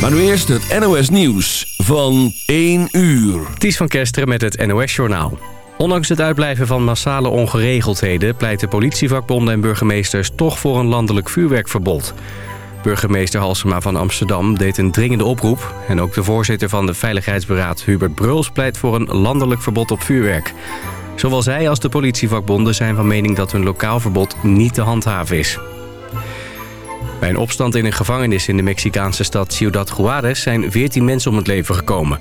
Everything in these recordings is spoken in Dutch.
Maar nu eerst het NOS Nieuws van 1 uur. Ties van Kesteren met het NOS Journaal. Ondanks het uitblijven van massale ongeregeldheden... pleiten politievakbonden en burgemeesters toch voor een landelijk vuurwerkverbod. Burgemeester Halsema van Amsterdam deed een dringende oproep... en ook de voorzitter van de Veiligheidsberaad Hubert Bruls pleit voor een landelijk verbod op vuurwerk. Zowel zij als de politievakbonden zijn van mening dat hun lokaal verbod niet te handhaven is. Bij een opstand in een gevangenis in de Mexicaanse stad Ciudad Juarez zijn 14 mensen om het leven gekomen.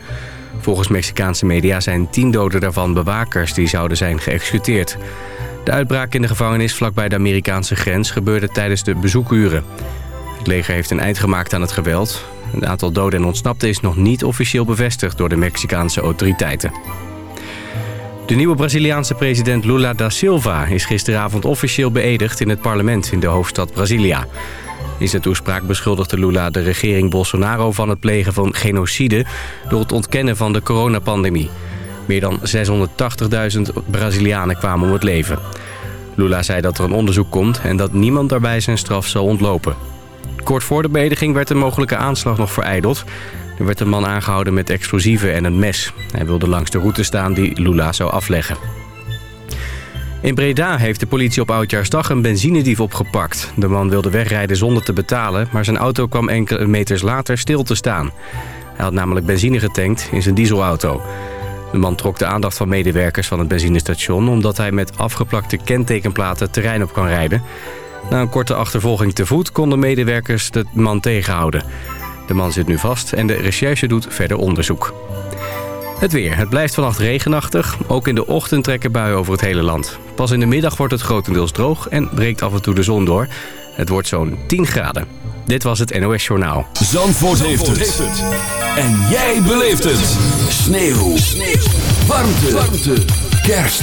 Volgens Mexicaanse media zijn 10 doden daarvan bewakers die zouden zijn geëxecuteerd. De uitbraak in de gevangenis vlakbij de Amerikaanse grens gebeurde tijdens de bezoekuren. Het leger heeft een eind gemaakt aan het geweld. Het aantal doden en ontsnapten is nog niet officieel bevestigd door de Mexicaanse autoriteiten. De nieuwe Braziliaanse president Lula da Silva is gisteravond officieel beëdigd in het parlement in de hoofdstad Brasilia. In zijn toespraak beschuldigde Lula de regering Bolsonaro van het plegen van genocide door het ontkennen van de coronapandemie. Meer dan 680.000 Brazilianen kwamen om het leven. Lula zei dat er een onderzoek komt en dat niemand daarbij zijn straf zal ontlopen. Kort voor de beëdiging werd een mogelijke aanslag nog vereideld. Er werd een man aangehouden met explosieven en een mes. Hij wilde langs de route staan die Lula zou afleggen. In Breda heeft de politie op Oudjaarsdag een benzinedief opgepakt. De man wilde wegrijden zonder te betalen, maar zijn auto kwam enkele meters later stil te staan. Hij had namelijk benzine getankt in zijn dieselauto. De man trok de aandacht van medewerkers van het benzinestation... omdat hij met afgeplakte kentekenplaten terrein op kan rijden. Na een korte achtervolging te voet konden medewerkers de man tegenhouden. De man zit nu vast en de recherche doet verder onderzoek. Het weer. Het blijft vannacht regenachtig. Ook in de ochtend trekken buien over het hele land. Pas in de middag wordt het grotendeels droog en breekt af en toe de zon door. Het wordt zo'n 10 graden. Dit was het NOS Journaal. Zandvoort, heeft, het. En jij beleeft het. Sneeuw. Sneeuw. Warmte. Warmte. Kerst.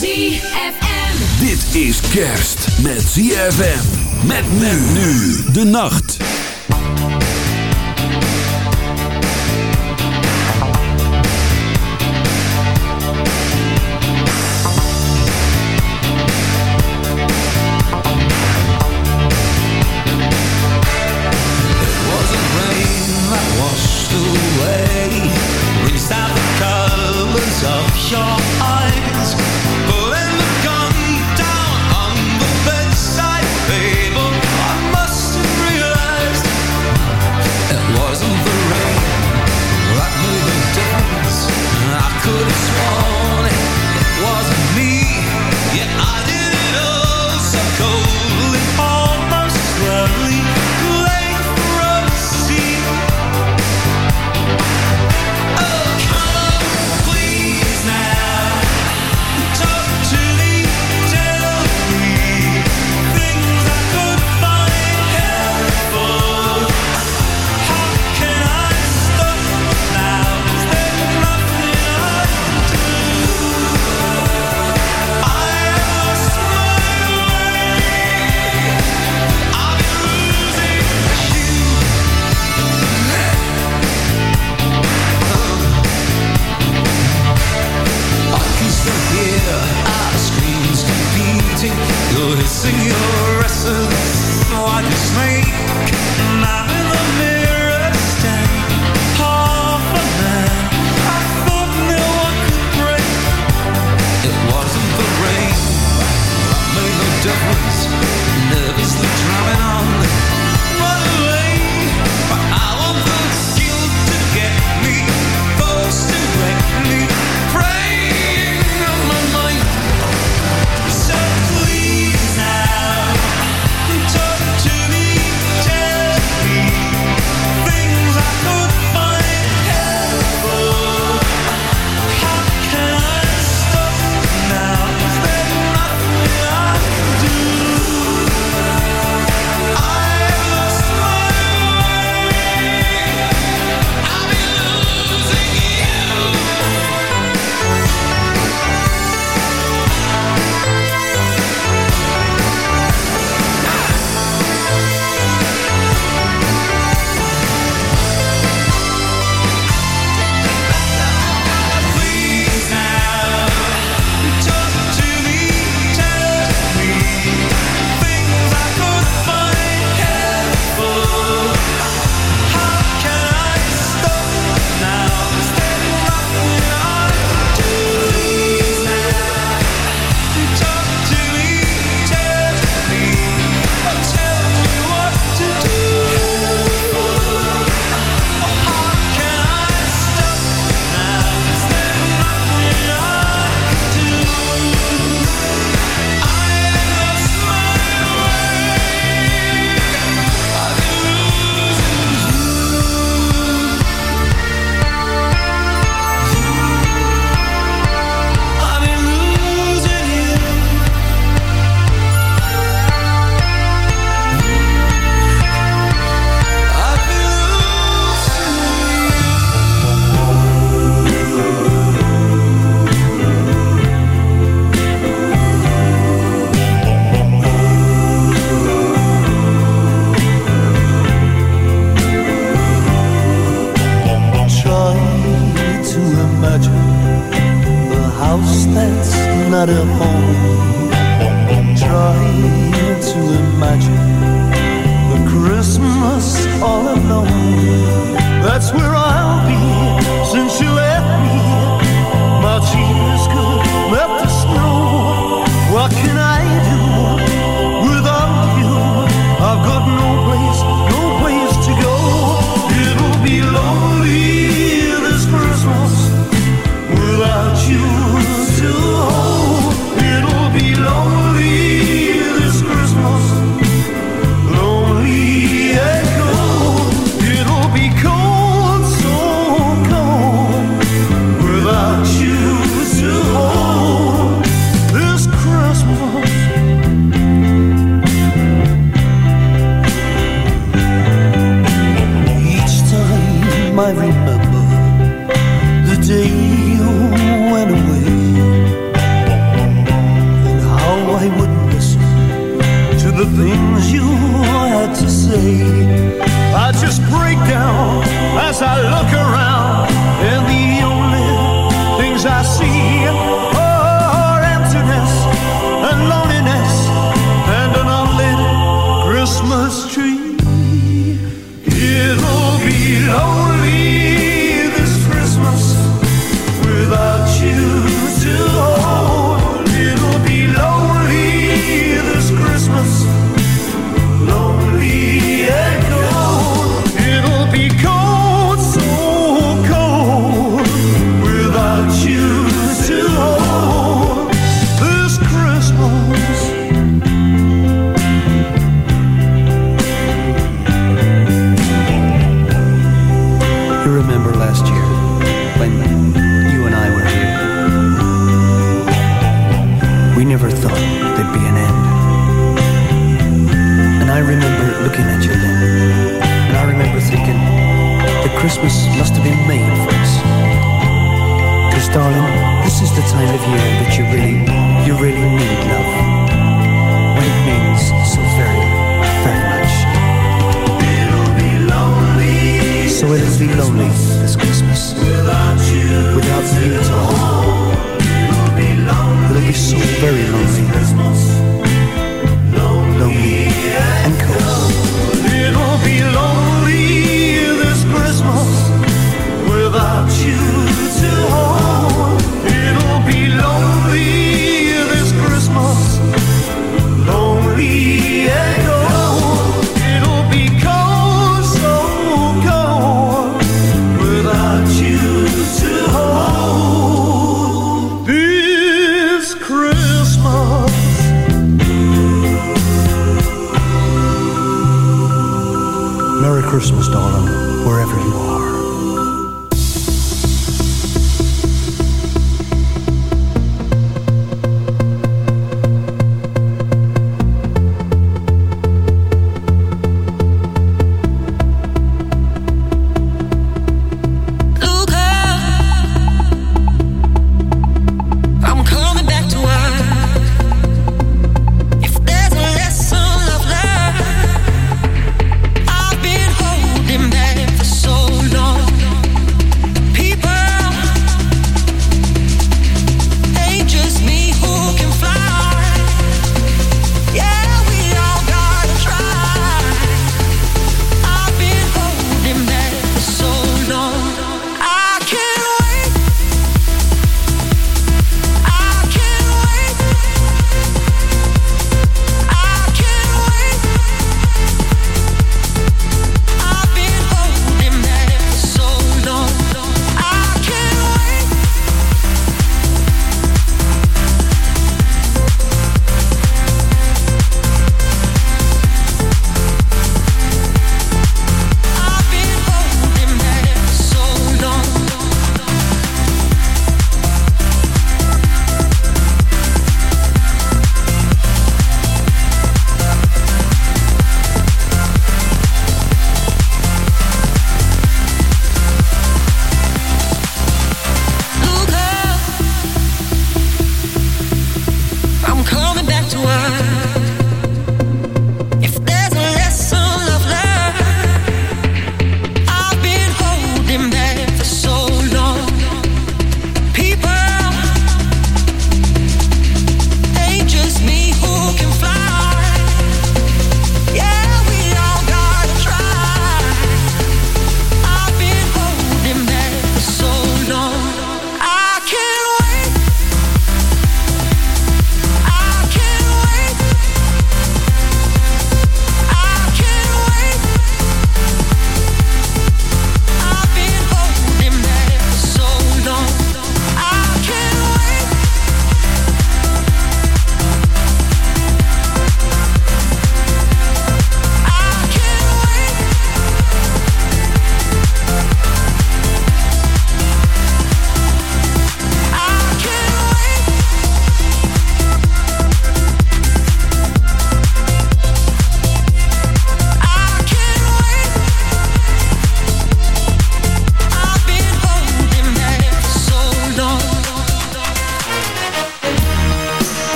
ZFM. Dit is kerst met ZFM. Met men nu de nacht.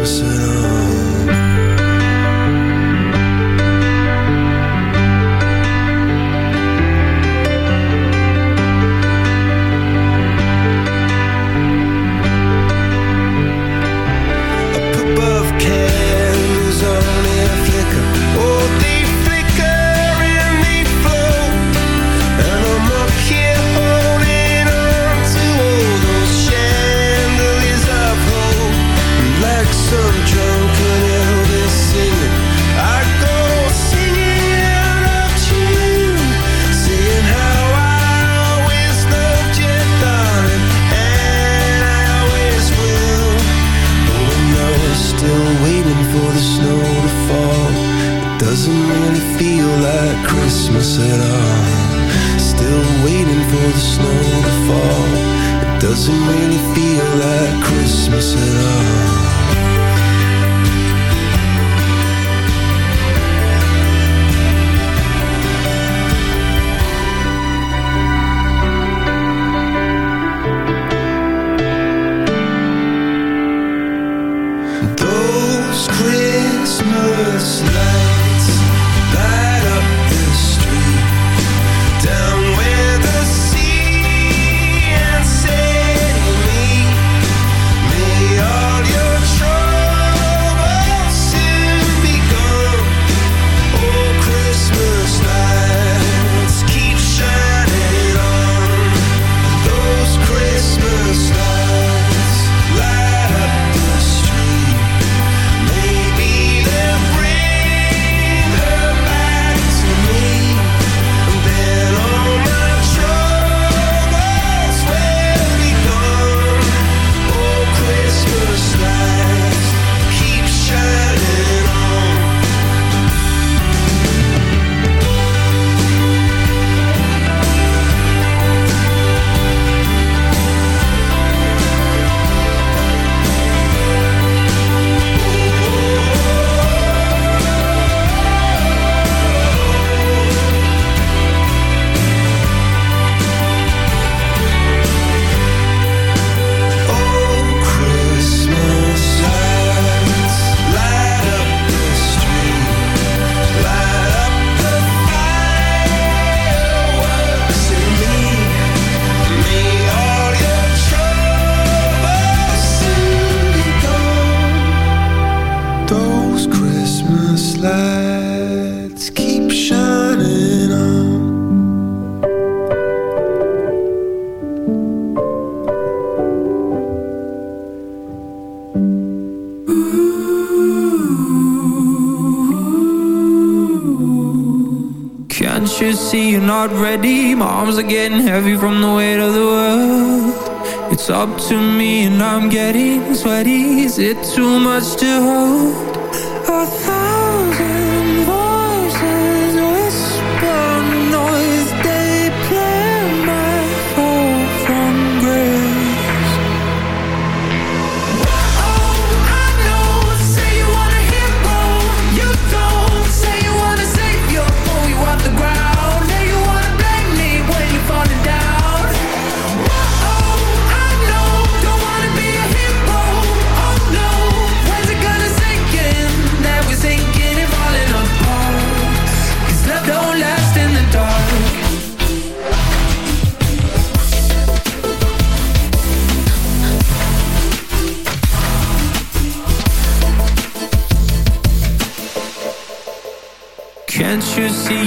closer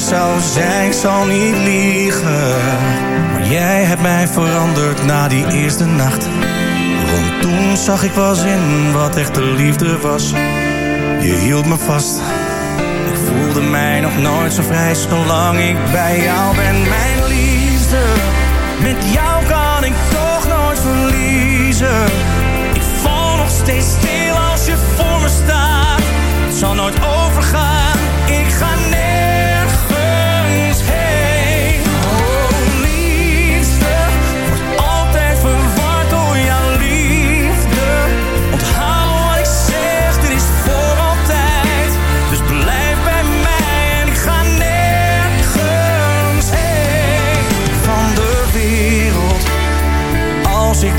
zou zijn. Ik zal niet liegen, maar jij hebt mij veranderd na die eerste nacht. Want toen zag ik pas in wat echte liefde was. Je hield me vast voelde mij nog nooit zo vrij zolang ik bij jou ben. Mijn liefde, met jou kan ik toch nooit verliezen. Ik val nog steeds stil als je voor me staat. Het zal nooit overgaan, ik ga nergens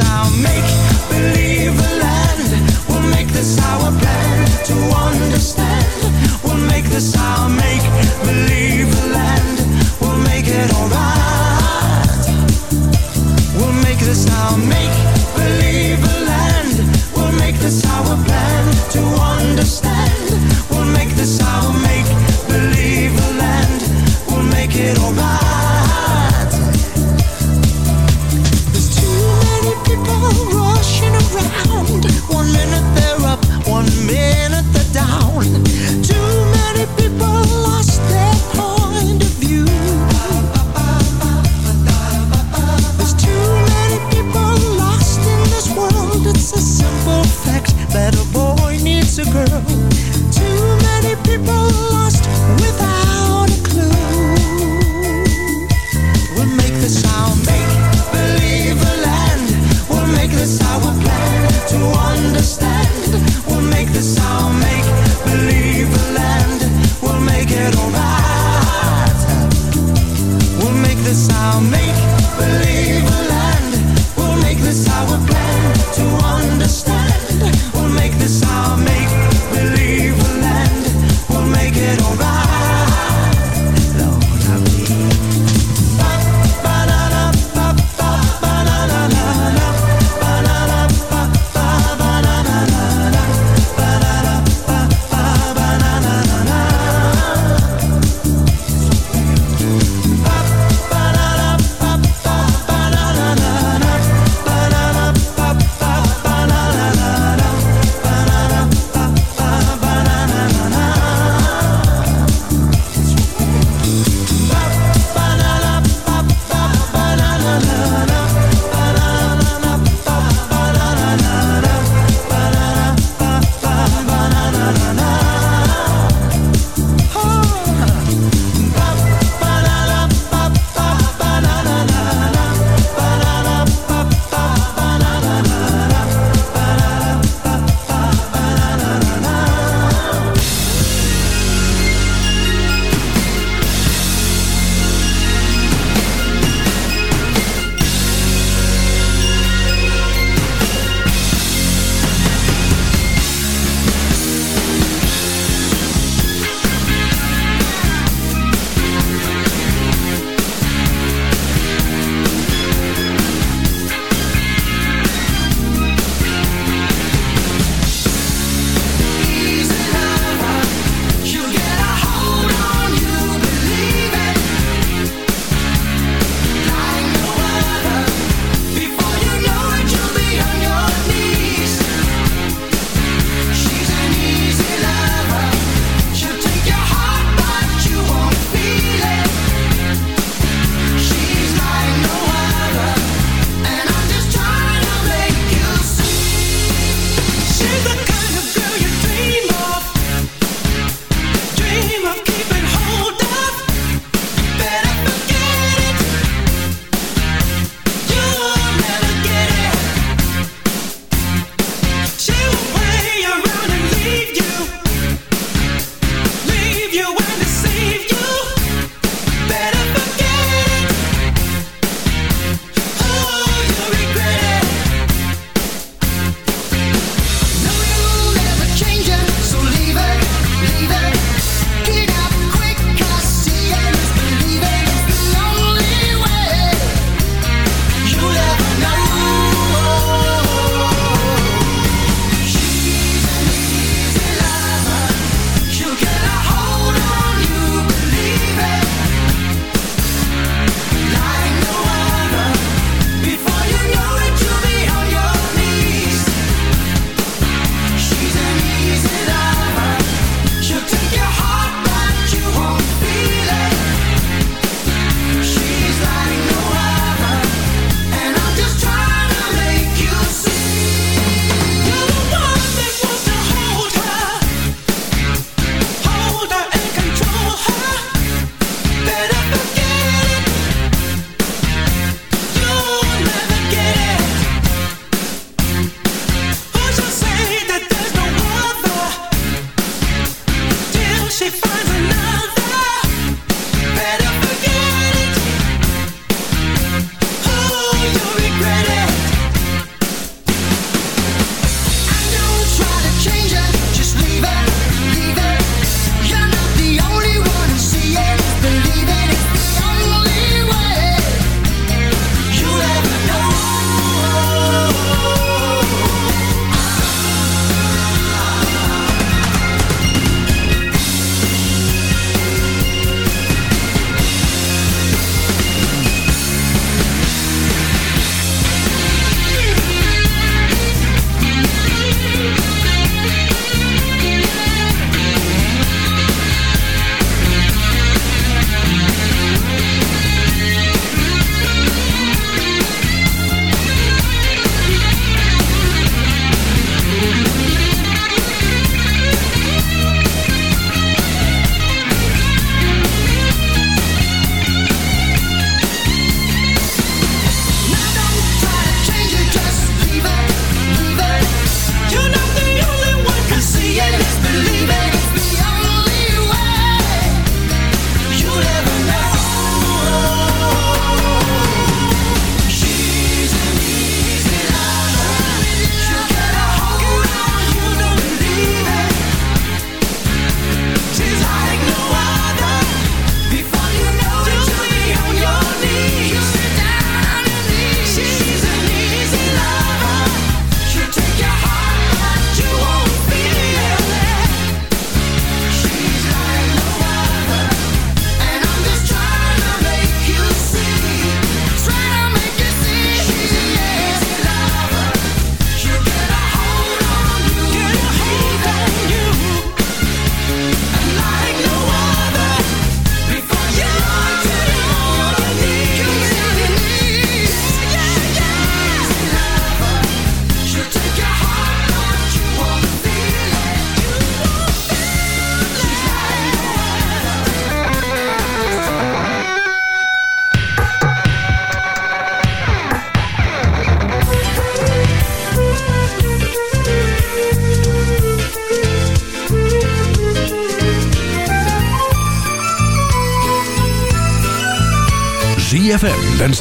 I'll make believe.